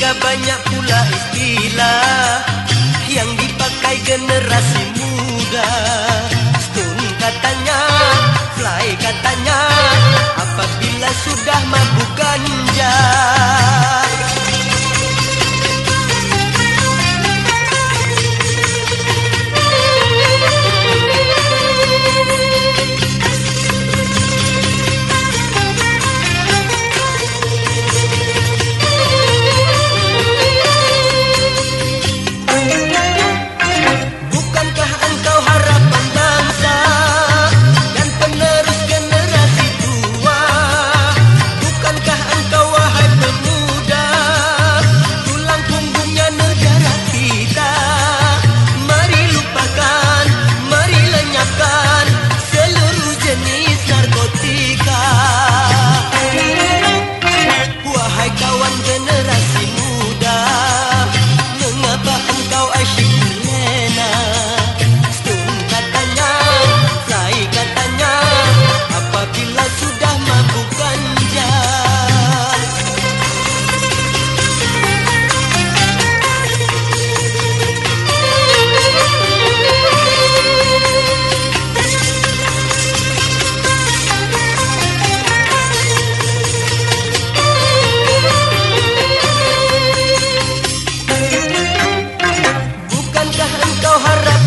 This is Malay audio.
Hingga banyak pula istilah Yang dipakai generasi muda. Setun katanya 까 hojas